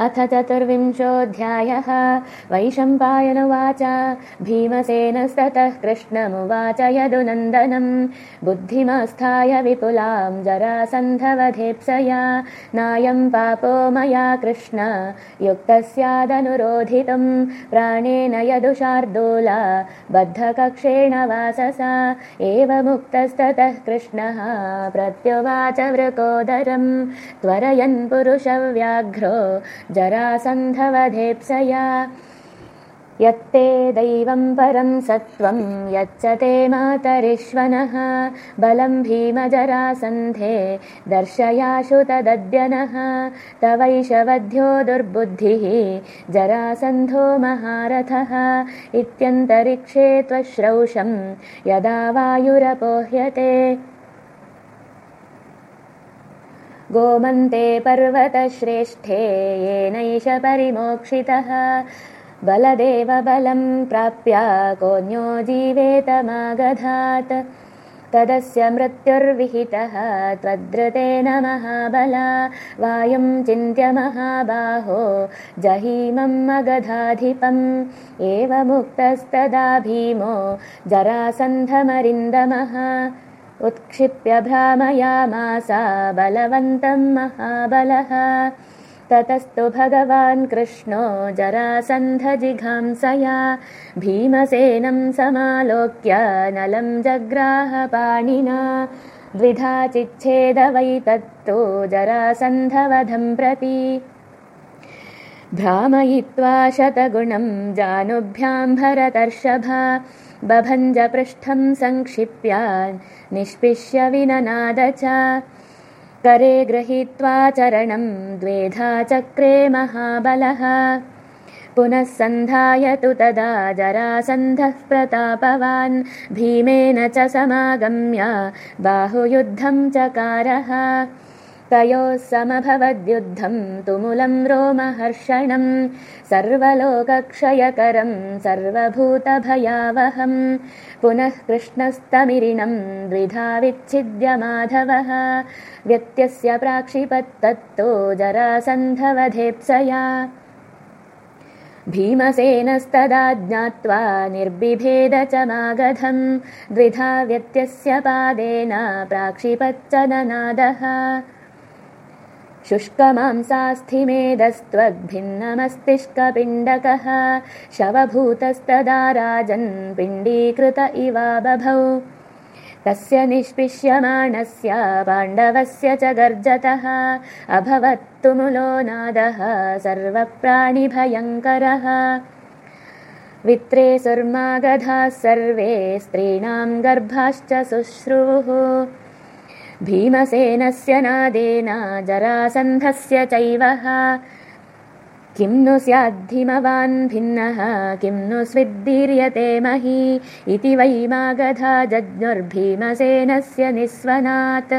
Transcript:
अथ चतुर्विंशोऽध्यायः। वैशम्पायनुवाच। भीमसेनस्ततः कृष्णमुवाच यदुनन्दनम् बुद्धिमास्थाय विपुलां जरासन्धवधेप्सया। नायं पापो मया कृष्ण। युक्तस्यादनुरोधितुं। प्राणेन यदुशार्दूला। बद्धकक्षेण वाससा। एवमुक्तस्ततः कृष्णः प्रत्युवाच वृकोदरं। त्वरयन् पुरुषव्याघ्रो जरासन्धवधेप्सया। यत्ते दैवं परं सत्त्वं यच्च ते मातरिश्वनः बलं भीमजरासन्धे दर्शयाशु तदद्यनः। तवैषवध्यो दुर्बुद्धिः जरासन्धो महारथः। इत्यन्तरिक्षे त्वश्रौषं यदा वायुरपोह्यते गोमन्ते पर्वतश्रेष्ठे येनैष परिमोक्षितः। बलदेव बलं प्राप्य कोऽन्यो जीवेतमागधात् तदस्य मृत्युर्विहितः त्वद्रतेन महाबला। वायुं चिन्त्य महाबाहो जहीमम् अगधाधिपम्। एवमुक्तस्तदा भीमो जरासन्धमरिन्दमः उत्क्षिप्य भ्रामयामासा बलवन्तं महाबलः। ततस्तु भगवान् कृष्णो जरासन्धजिघांसया। भीमसेनं समालोक्य नलं जग्राहपाणिना। द्विधा चिच्छेद वै तत्तु जरासन्धवधं प्रति भ्रामयित्वा शतगुणं जानुभ्यां भरतर्षभा बभञ्जपृष्ठं सङ्क्षिप्य निष्पिष्य विननाद च। करे गृहीत्वा चरणं द्वेधा चक्रे महाबलः। पुनः सन्धायतु तदा जरासन्धः प्रतापवान् भीमेन च समागम्य बाहुयुद्धं चकारः तयोः समभवद्युद्धं तुमुलं रोमहर्षणं सर्वलोकक्षयकरं सर्वभूतभयावहं पुनः कृष्णस्तमिरिणं द्विधा विच्छिद्य माधवः व्यत्यस्य प्राक्षिपत्तत्तो जरासन्धवधेप्सया। भीमसेनस्तदा ज्ञात्वा निर्बिभेद च मागधं द्विधा व्यत्यस्य पादेन प्राक्षिपच्च ननादः शुष्कमांसास्थिमेदस्त्वद्भिन्नमस्तिष्कपिण्डकः शवभूतस्तदा राजन् पिण्डीकृत इवा बभौ। तस्य निष्पिष्यमाणस्य पाण्डवस्य च गर्जतः। अभवत्तुमुलो नादः सर्वप्राणिभयङ्करः। वित्रे सुर्मागधाः सर्वे स्त्रीणां गर्भाश्च शुश्रुवुः भीमसेनस्य नादेन जरासन्धस्य चैवः किं नु स्याद्धिमवान् भिन्नः किं नु स्विद्दीर्यते मही इति वै मागधा जज्ञुर्भीमसेनस्य निःस्वनात्